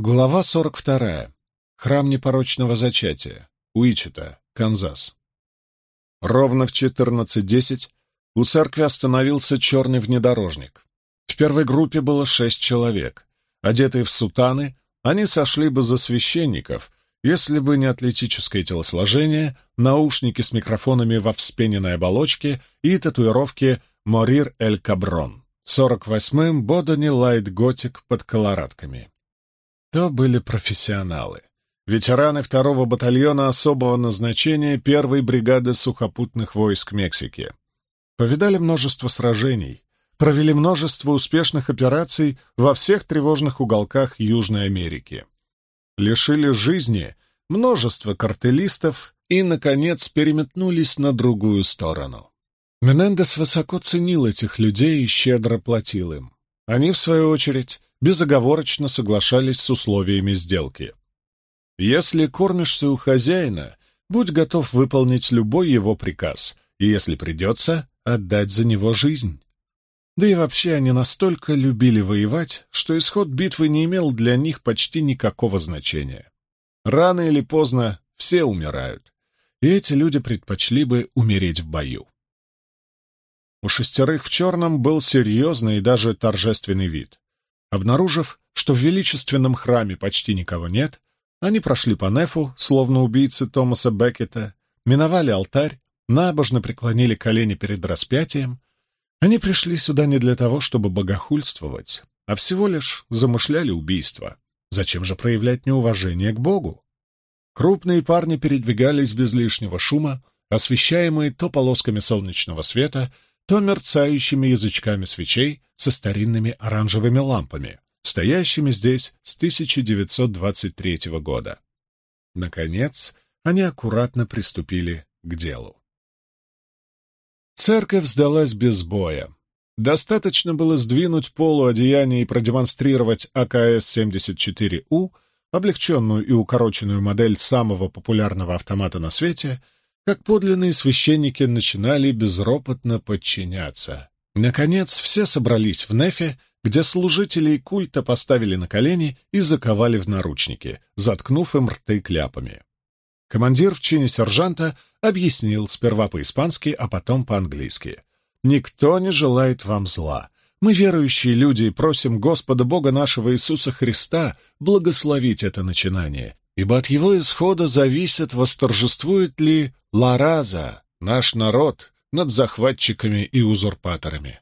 Глава 42. Храм непорочного зачатия. Уичета, Канзас. Ровно в 14.10 у церкви остановился черный внедорожник. В первой группе было шесть человек. Одетые в сутаны, они сошли бы за священников, если бы не атлетическое телосложение, наушники с микрофонами во вспененной оболочке и татуировки «Morir el cabrón». 48-м Bodoni Light Gothic под колоратками. То были профессионалы. Ветераны второго батальона особого назначения первой бригады сухопутных войск Мексики. Повидали множество сражений, провели множество успешных операций во всех тревожных уголках Южной Америки. Лишили жизни множество картелистов и, наконец, переметнулись на другую сторону. Менендес высоко ценил этих людей и щедро платил им. Они, в свою очередь, безоговорочно соглашались с условиями сделки. Если кормишься у хозяина, будь готов выполнить любой его приказ, и если придется, отдать за него жизнь. Да и вообще они настолько любили воевать, что исход битвы не имел для них почти никакого значения. Рано или поздно все умирают, и эти люди предпочли бы умереть в бою. У шестерых в черном был серьезный и даже торжественный вид. Обнаружив, что в величественном храме почти никого нет, они прошли по нефу, словно убийцы Томаса Беккета, миновали алтарь, набожно преклонили колени перед распятием. Они пришли сюда не для того, чтобы богохульствовать, а всего лишь замышляли убийство. Зачем же проявлять неуважение к Богу? Крупные парни передвигались без лишнего шума, освещаемые то полосками солнечного света, то мерцающими язычками свечей со старинными оранжевыми лампами, стоящими здесь с 1923 года. Наконец, они аккуратно приступили к делу. Церковь сдалась без боя. Достаточно было сдвинуть полу одеяния и продемонстрировать АКС-74У, облегченную и укороченную модель самого популярного автомата на свете — как подлинные священники начинали безропотно подчиняться. Наконец, все собрались в Нефе, где служителей культа поставили на колени и заковали в наручники, заткнув им рты кляпами. Командир в чине сержанта объяснил сперва по-испански, а потом по-английски. «Никто не желает вам зла. Мы, верующие люди, просим Господа Бога нашего Иисуса Христа благословить это начинание ибо от его исхода зависит, восторжествует ли Лараза, наш народ, над захватчиками и узурпаторами.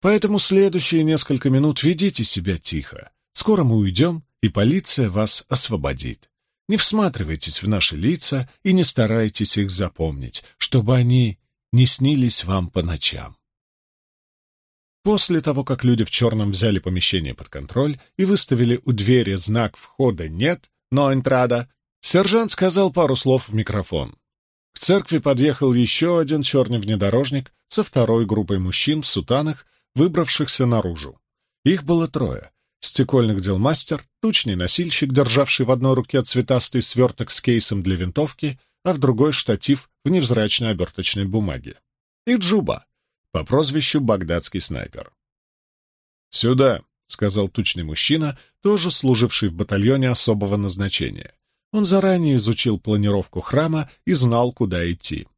Поэтому следующие несколько минут ведите себя тихо. Скоро мы уйдем, и полиция вас освободит. Не всматривайтесь в наши лица и не старайтесь их запомнить, чтобы они не снились вам по ночам. После того, как люди в черном взяли помещение под контроль и выставили у двери знак «Входа нет», но энтрада. Сержант сказал пару слов в микрофон. К церкви подъехал еще один черный внедорожник со второй группой мужчин в сутанах, выбравшихся наружу. Их было трое. Стекольных дел мастер, тучный носильщик, державший в одной руке цветастый сверток с кейсом для винтовки, а в другой штатив в невзрачной оберточной бумаге. И Джуба, по прозвищу Багдадский снайпер. «Сюда!» — сказал тучный мужчина, тоже служивший в батальоне особого назначения. Он заранее изучил планировку храма и знал, куда идти.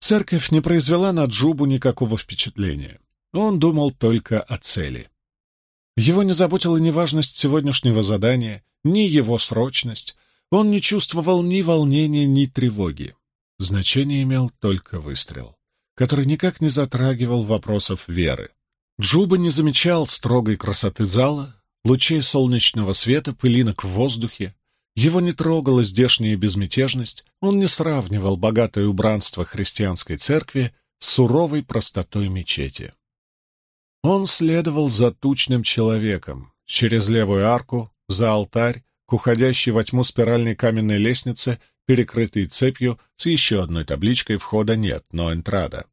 Церковь не произвела на Джубу никакого впечатления. Он думал только о цели. Его не заботила ни важность сегодняшнего задания, ни его срочность. Он не чувствовал ни волнения, ни тревоги. Значение имел только выстрел, который никак не затрагивал вопросов веры. Джуба не замечал строгой красоты зала, лучей солнечного света, пылинок в воздухе. Его не трогала здешняя безмятежность, он не сравнивал богатое убранство христианской церкви с суровой простотой мечети. Он следовал за тучным человеком, через левую арку, за алтарь, к уходящей во тьму спиральной каменной лестнице, перекрытой цепью, с еще одной табличкой «Входа нет, но энтрада».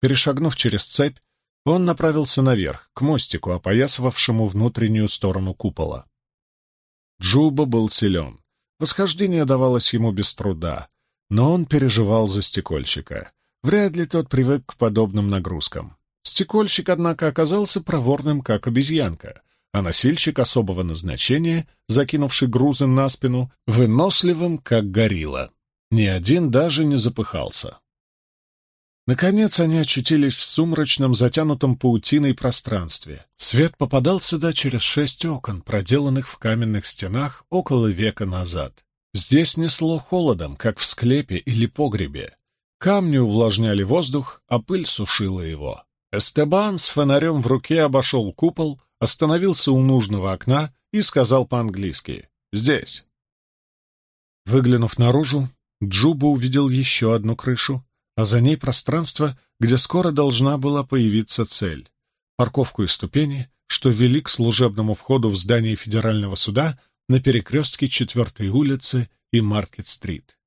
Перешагнув через цепь, он направился наверх, к мостику, опоясывавшему внутреннюю сторону купола. Джуба был силен. Восхождение давалось ему без труда, но он переживал за стекольщика. Вряд ли тот привык к подобным нагрузкам. Стекольщик, однако, оказался проворным, как обезьянка. а носильщик особого назначения, закинувший грузы на спину, выносливым, как горилла. Ни один даже не запыхался. Наконец они очутились в сумрачном, затянутом паутиной пространстве. Свет попадал сюда через шесть окон, проделанных в каменных стенах около века назад. Здесь несло холодом, как в склепе или погребе. Камни увлажняли воздух, а пыль сушила его. Эстебан с фонарем в руке обошел купол, остановился у нужного окна и сказал по-английски «Здесь». Выглянув наружу, Джуба увидел еще одну крышу, а за ней пространство, где скоро должна была появиться цель — парковку и ступени, что вели к служебному входу в здание федерального суда на перекрестке 4 улицы и Маркет-стрит.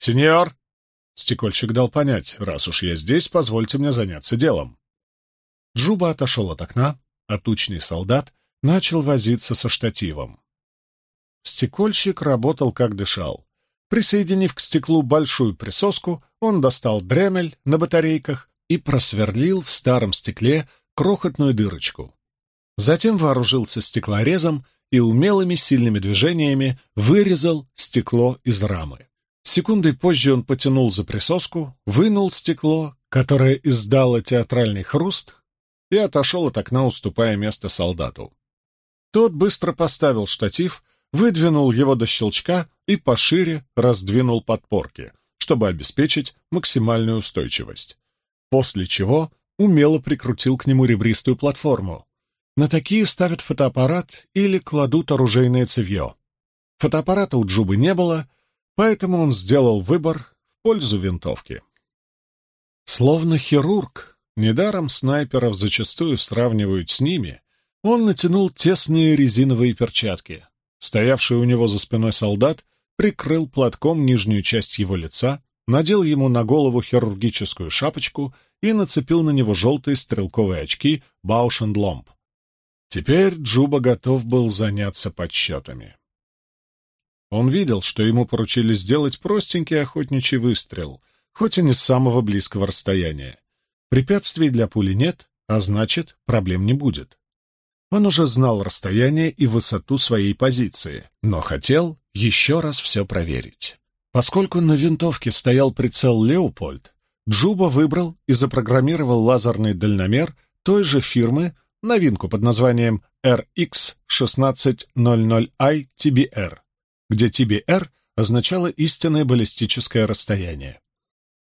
«Сеньор!» — стекольщик дал понять, раз уж я здесь, позвольте мне заняться делом. Джуба отошел от окна, а тучный солдат начал возиться со штативом. Стекольщик работал как дышал. Присоединив к стеклу большую присоску, он достал дремель на батарейках и просверлил в старом стекле крохотную дырочку. Затем вооружился стеклорезом и умелыми сильными движениями вырезал стекло из рамы. Секундой позже он потянул за присоску, вынул стекло, которое издало театральный хруст, и отошел от окна, уступая место солдату. Тот быстро поставил штатив, выдвинул его до щелчка и пошире раздвинул подпорки, чтобы обеспечить максимальную устойчивость. После чего умело прикрутил к нему ребристую платформу. На такие ставят фотоаппарат или кладут оружейное цевье. Фотоаппарата у Джубы не было, поэтому он сделал выбор в пользу винтовки. Словно хирург, недаром снайперов зачастую сравнивают с ними, он натянул тесные резиновые перчатки. Стоявший у него за спиной солдат прикрыл платком нижнюю часть его лица, надел ему на голову хирургическую шапочку и нацепил на него желтые стрелковые очки Баушендломб. Теперь Джуба готов был заняться подсчетами. Он видел, что ему поручили сделать простенький охотничий выстрел, хоть и не с самого близкого расстояния. Препятствий для пули нет, а значит, проблем не будет. Он уже знал расстояние и высоту своей позиции, но хотел еще раз все проверить. Поскольку на винтовке стоял прицел «Леопольд», Джуба выбрал и запрограммировал лазерный дальномер той же фирмы, новинку под названием RX1600i TBR, где TBR означало истинное баллистическое расстояние.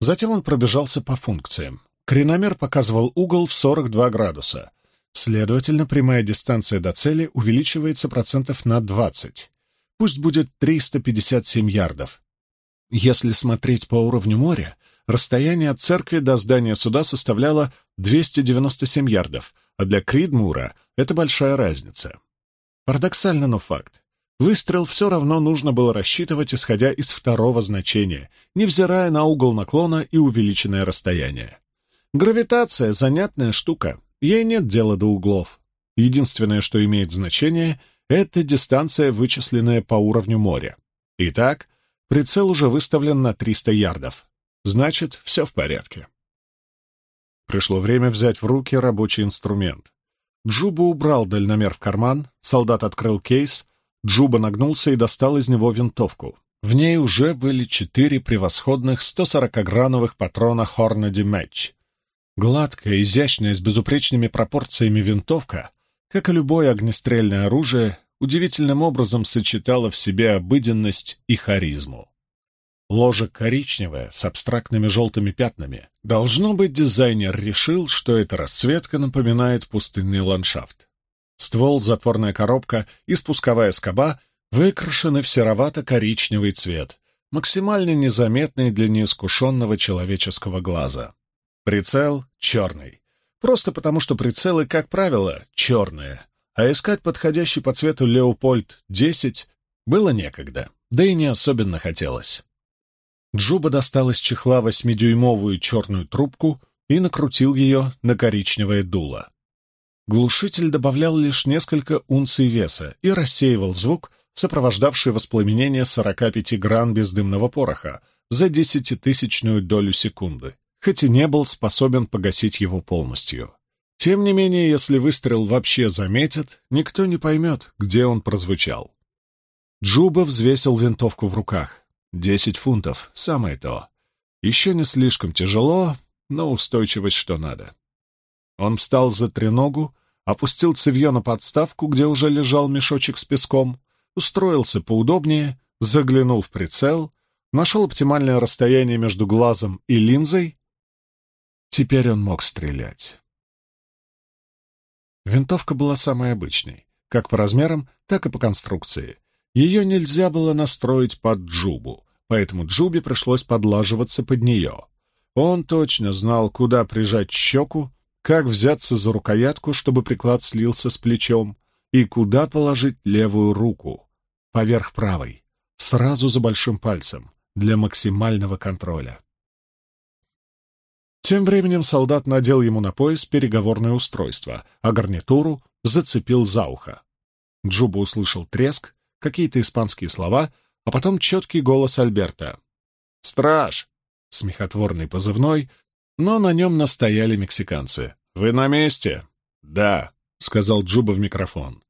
Затем он пробежался по функциям. Креномер показывал угол в 42 градуса. Следовательно, прямая дистанция до цели увеличивается процентов на 20 пусть будет 357 ярдов. Если смотреть по уровню моря, расстояние от церкви до здания суда составляло 297 ярдов, а для Кридмура это большая разница. Парадоксально, но факт. Выстрел все равно нужно было рассчитывать, исходя из второго значения, невзирая на угол наклона и увеличенное расстояние. Гравитация — занятная штука, ей нет дела до углов. Единственное, что имеет значение, это дистанция, вычисленная по уровню моря. Итак, прицел уже выставлен на 300 ярдов. Значит, все в порядке. Пришло время взять в руки рабочий инструмент. Джуба убрал дальномер в карман, солдат открыл кейс, Джуба нагнулся и достал из него винтовку. В ней уже были четыре превосходных 140-грановых патрона Hornady Match. Гладкая, изящная, с безупречными пропорциями винтовка как и любое огнестрельное оружие, удивительным образом сочетало в себе обыденность и харизму. Ложа коричневая, с абстрактными желтыми пятнами. Должно быть, дизайнер решил, что эта расцветка напоминает пустынный ландшафт. Ствол, затворная коробка и спусковая скоба выкрашены в серовато-коричневый цвет, максимально незаметный для неискушенного человеческого глаза. Прицел черный. Просто потому, что прицелы, как правило, черные, а искать подходящий по цвету «Леопольд-10» было некогда, да и не особенно хотелось. Джуба достал из чехла восьмидюймовую черную трубку и накрутил ее на коричневое дуло. Глушитель добавлял лишь несколько унций веса и рассеивал звук, сопровождавший воспламенение 45 гран бездымного пороха за десятитысячную долю секунды хоть и не был способен погасить его полностью. Тем не менее, если выстрел вообще заметят, никто не поймет, где он прозвучал. Джуба взвесил винтовку в руках. Десять фунтов — самое то. Еще не слишком тяжело, но устойчивость что надо. Он встал за треногу, опустил цевье на подставку, где уже лежал мешочек с песком, устроился поудобнее, заглянул в прицел, нашел оптимальное расстояние между глазом и линзой. Теперь он мог стрелять. Винтовка была самой обычной, как по размерам, так и по конструкции — ее нельзя было настроить под Джубу, поэтому Джубе пришлось подлаживаться под нее. Он точно знал, куда прижать щеку, как взяться за рукоятку, чтобы приклад слился с плечом, и куда положить левую руку, поверх правой, сразу за большим пальцем, для максимального контроля. Тем временем солдат надел ему на пояс переговорное устройство, а гарнитуру зацепил за ухо. Джуба услышал треск какие-то испанские слова, а потом четкий голос Альберта. «Страж!» — смехотворный позывной, но на нем настояли мексиканцы. «Вы на месте?» «Да», — сказал Джуба в микрофон.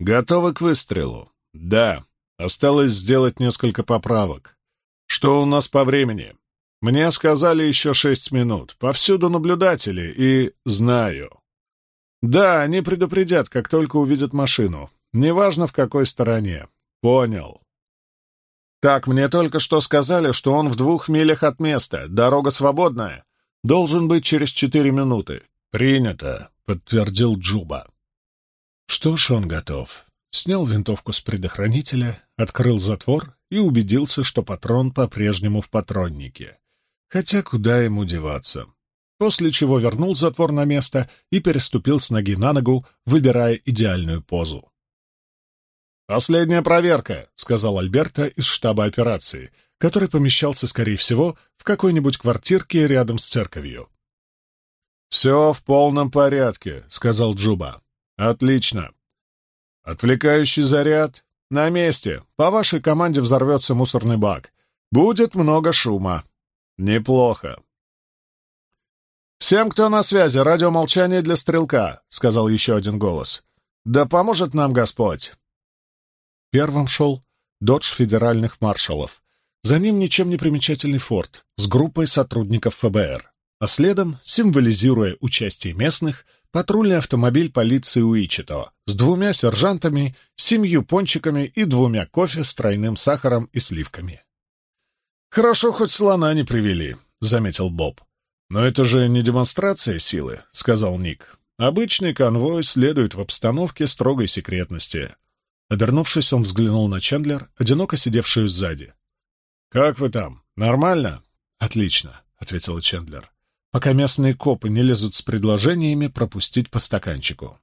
«Готовы к выстрелу?» «Да. Осталось сделать несколько поправок. Что у нас по времени?» «Мне сказали еще шесть минут. Повсюду наблюдатели, и знаю». «Да, они предупредят, как только увидят машину. Неважно, в какой стороне. Понял. Так, мне только что сказали, что он в двух милях от места. Дорога свободная. Должен быть через четыре минуты. Принято, подтвердил Джуба. Что ж, он готов. Снял винтовку с предохранителя, открыл затвор и убедился, что патрон по-прежнему в патроннике. Хотя куда ему деваться? После чего вернул затвор на место и переступил с ноги на ногу, выбирая идеальную позу. «Последняя проверка», — сказал Альберта из штаба операции, который помещался, скорее всего, в какой-нибудь квартирке рядом с церковью. «Все в полном порядке», — сказал Джуба. «Отлично. Отвлекающий заряд на месте. По вашей команде взорвется мусорный бак. Будет много шума. Неплохо. «Всем, кто на связи, радиомолчание для стрелка», — сказал еще один голос. «Да поможет нам Господь!» Первым шел додж федеральных маршалов. За ним ничем не примечательный форт с группой сотрудников ФБР. А следом, символизируя участие местных, патрульный автомобиль полиции Уичито с двумя сержантами, семью пончиками и двумя кофе с тройным сахаром и сливками. «Хорошо, хоть слона не привели», — заметил Боб. «Но это же не демонстрация силы», — сказал Ник. «Обычный конвой следует в обстановке строгой секретности. Обернувшись, он взглянул на Чендлер, одиноко сидевшую сзади. «Как вы там? Нормально?» «Отлично», — ответила Чендлер. «Пока местные копы не лезут с предложениями пропустить по стаканчику».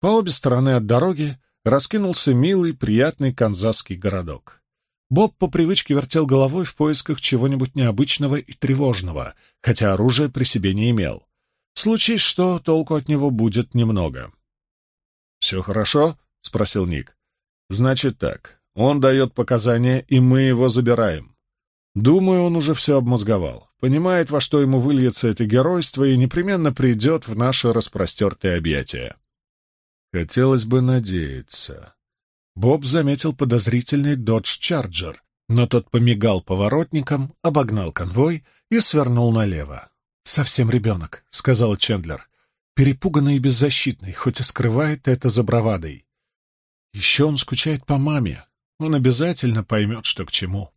По обе стороны от дороги раскинулся милый, приятный канзасский городок. Боб по привычке вертел головой в поисках чего-нибудь необычного и тревожного, хотя оружия при себе не имел. Случись что, толку от него будет немного. «Все хорошо?» — спросил Ник. «Значит так. Он дает показания, и мы его забираем. Думаю, он уже все обмозговал, понимает, во что ему выльется это геройство, и непременно придет в наши распростертые объятия». Хотелось бы надеяться. Боб заметил подозрительный Додж Чарджер, но тот помигал поворотником, обогнал конвой и свернул налево. «Совсем ребенок», — сказал Чендлер. «Перепуганный и беззащитный, хоть и скрывает это за бравадой. Еще он скучает по маме. Он обязательно поймет, что к чему.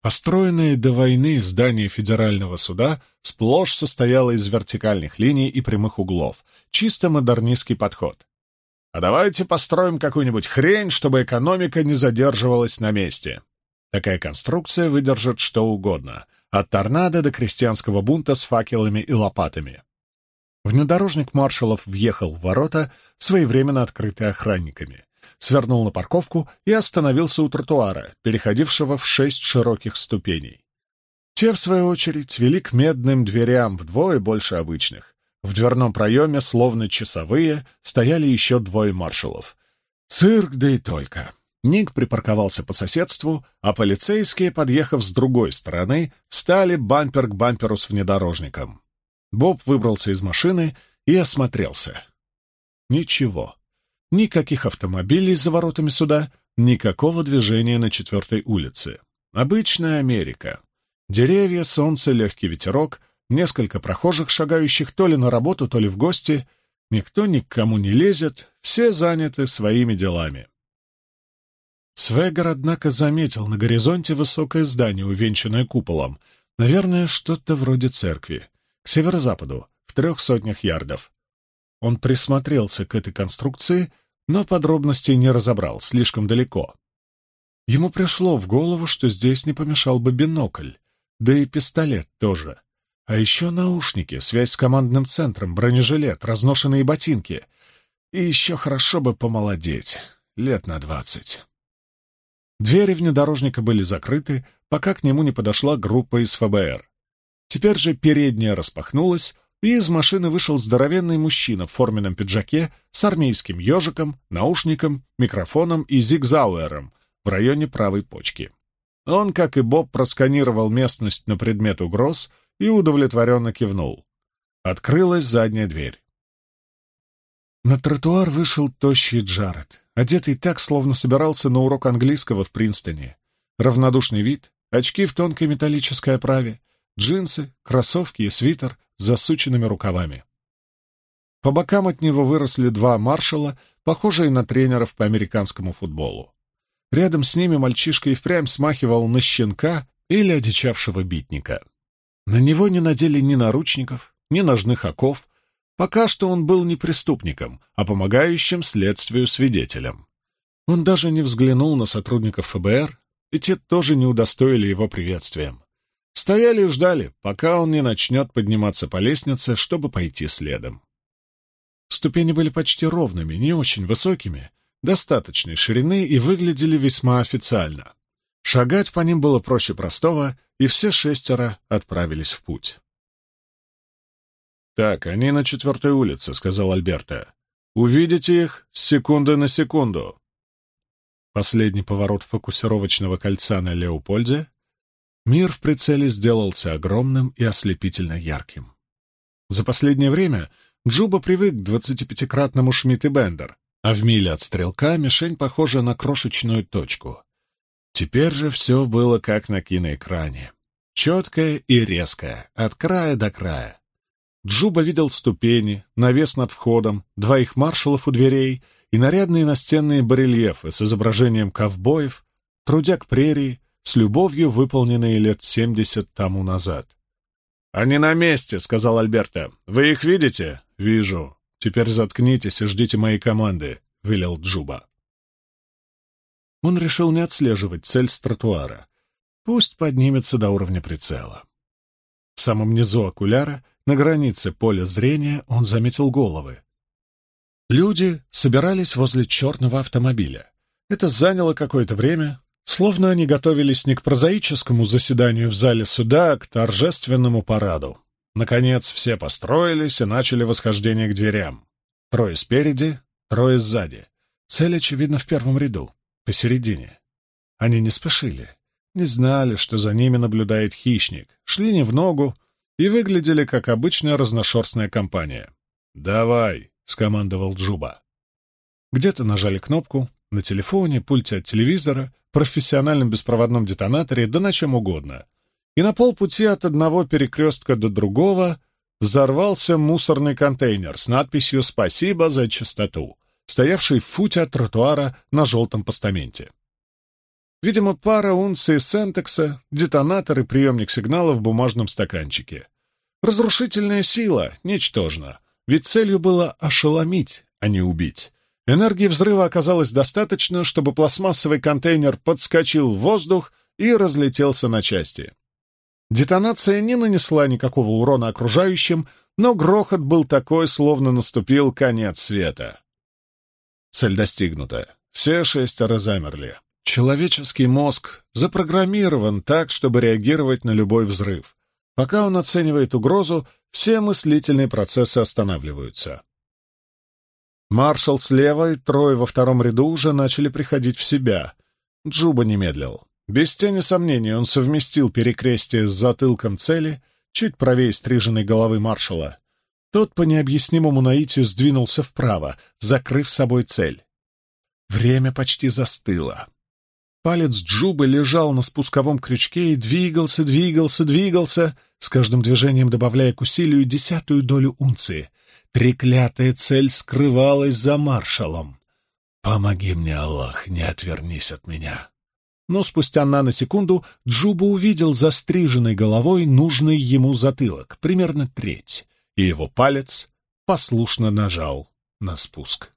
Построенное до войны здание федерального суда сплошь состояло из вертикальных линий и прямых углов. Чисто модернистский подход. А давайте построим какую-нибудь хрень, чтобы экономика не задерживалась на месте. Такая конструкция выдержит что угодно, от торнадо до крестьянского бунта с факелами и лопатами. Внедорожник маршалов въехал в ворота, своевременно открытые охранниками, свернул на парковку и остановился у тротуара, переходившего в шесть широких ступеней. Те, в свою очередь, вели к медным дверям вдвое больше обычных. В дверном проеме, словно часовые, стояли еще двое маршалов. Цирк, да и только. Ник припарковался по соседству, а полицейские, подъехав с другой стороны, встали бампер к бамперу с внедорожником. Боб выбрался из машины и осмотрелся. Ничего. Никаких автомобилей за воротами суда, никакого движения на четвертой улице. Обычная Америка. Деревья, солнце, легкий ветерок, несколько прохожих, шагающих то ли на работу, то ли в гости. Никто ни к кому не лезет, все заняты своими делами. Свегер, однако, заметил на горизонте высокое здание, увенчанное куполом. Наверное, что-то вроде церкви. К северо-западу, в трех сотнях ярдов. Он присмотрелся к этой конструкции, но подробностей не разобрал, слишком далеко. Ему пришло в голову, что здесь не помешал бы бинокль, да и пистолет тоже. А еще наушники, связь с командным центром, бронежилет, разношенные ботинки. И еще хорошо бы помолодеть, лет на двадцать. Двери внедорожника были закрыты, пока к нему не подошла группа из ФБР. Теперь же передняя распахнулась, и из машины вышел здоровенный мужчина в форменном пиджаке с армейским ежиком, наушником, микрофоном и зигзауэром в районе правой почки. Он, как и Боб, просканировал местность на предмет угроз и удовлетворенно кивнул. Открылась задняя дверь. На тротуар вышел тощий Джаред, одетый так, словно собирался на урок английского в Принстоне. Равнодушный вид, очки в тонкой металлической оправе, джинсы, кроссовки и свитер с засученными рукавами. По бокам от него выросли два маршала, похожие на тренеров по американскому футболу. Рядом с ними мальчишка и впрямь смахивал на щенка или одичавшего битника. На него не надели ни наручников, ни ножных оков, Пока что он был не преступником, а помогающим следствию свидетелем. Он даже не взглянул на сотрудников ФБР, и те тоже не удостоили его приветствием. Стояли и ждали, пока он не начнет подниматься по лестнице, чтобы пойти следом. Ступени были почти ровными, не очень высокими, достаточной ширины и выглядели весьма официально. Шагать по ним было проще простого, и все шестеро отправились в путь. «Так, они на четвертой улице», — сказал Альберто. «Увидите их с секунды на секунду». Последний поворот фокусировочного кольца на Леопольде. Мир в прицеле сделался огромным и ослепительно ярким. За последнее время Джуба привык к 25-кратному Шмидт и Бендер, а в миле от стрелка мишень похожа на крошечную точку. Теперь же все было как на киноэкране. Четкое и резкое, от края до края. Джуба видел ступени, навес над входом, двоих маршалов у дверей и нарядные настенные барельефы с изображением ковбоев, трудяк прерии, с любовью выполненные лет семьдесят тому назад. «Они на месте», — сказал Альберто. «Вы их видите?» «Вижу. Теперь заткнитесь и ждите моей команды», — велел Джуба. Он решил не отслеживать цель с тротуара. Пусть поднимется до уровня прицела. В самом низу окуляра на границе поля зрения он заметил головы. Люди собирались возле черного автомобиля. Это заняло какое-то время, словно они готовились не к прозаическому заседанию в зале суда, а к торжественному параду. Наконец все построились и начали восхождение к дверям. Трое спереди, трое сзади. Цель, очевидно, в первом ряду, посередине. Они не спешили, не знали, что за ними наблюдает хищник, шли не в ногу, и выглядели как обычная разношерстная компания. «Давай!» — скомандовал Джуба. Где-то нажали кнопку, на телефоне, пульте от телевизора, профессиональном беспроводном детонаторе, да на чем угодно. И на полпути от одного перекрестка до другого взорвался мусорный контейнер с надписью «Спасибо за чистоту», стоявший в футе от тротуара на желтом постаменте. Видимо, пара унций сентекса, детонатор и приемник сигнала в бумажном стаканчике. Разрушительная сила ничтожна, ведь целью было ошеломить, а не убить. Энергии взрыва оказалось достаточно, чтобы пластмассовый контейнер подскочил в воздух и разлетелся на части. Детонация не нанесла никакого урона окружающим, но грохот был такой, словно наступил конец света. Цель достигнута. Все шестеро замерли. Человеческий мозг запрограммирован так, чтобы реагировать на любой взрыв. Пока он оценивает угрозу, все мыслительные процессы останавливаются. Маршал слева и трое во втором ряду уже начали приходить в себя. Джуба не медлил. Без тени сомнений он совместил перекрестие с затылком цели, чуть правее стриженной головы маршала. Тот по необъяснимому наитию сдвинулся вправо, закрыв собой цель. Время почти застыло. Палец Джубы лежал на спусковом крючке и двигался, двигался, двигался, с каждым движением добавляя к усилию десятую долю унции. Треклятая цель скрывалась за маршалом. «Помоги мне, Аллах, не отвернись от меня!» Но спустя наносекунду Джуба увидел застриженной головой нужный ему затылок, примерно треть, и его палец послушно нажал на спуск.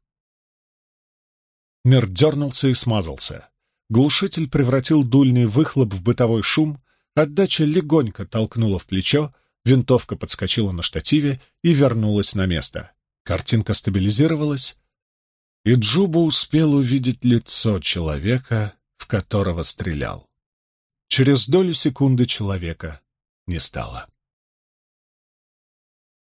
Мир дернулся и смазался. Глушитель превратил дульный выхлоп в бытовой шум, отдача легонько толкнула в плечо, винтовка подскочила на штативе и вернулась на место. Картинка стабилизировалась, и Джуба успел увидеть лицо человека, в которого стрелял. Через долю секунды человека не стало.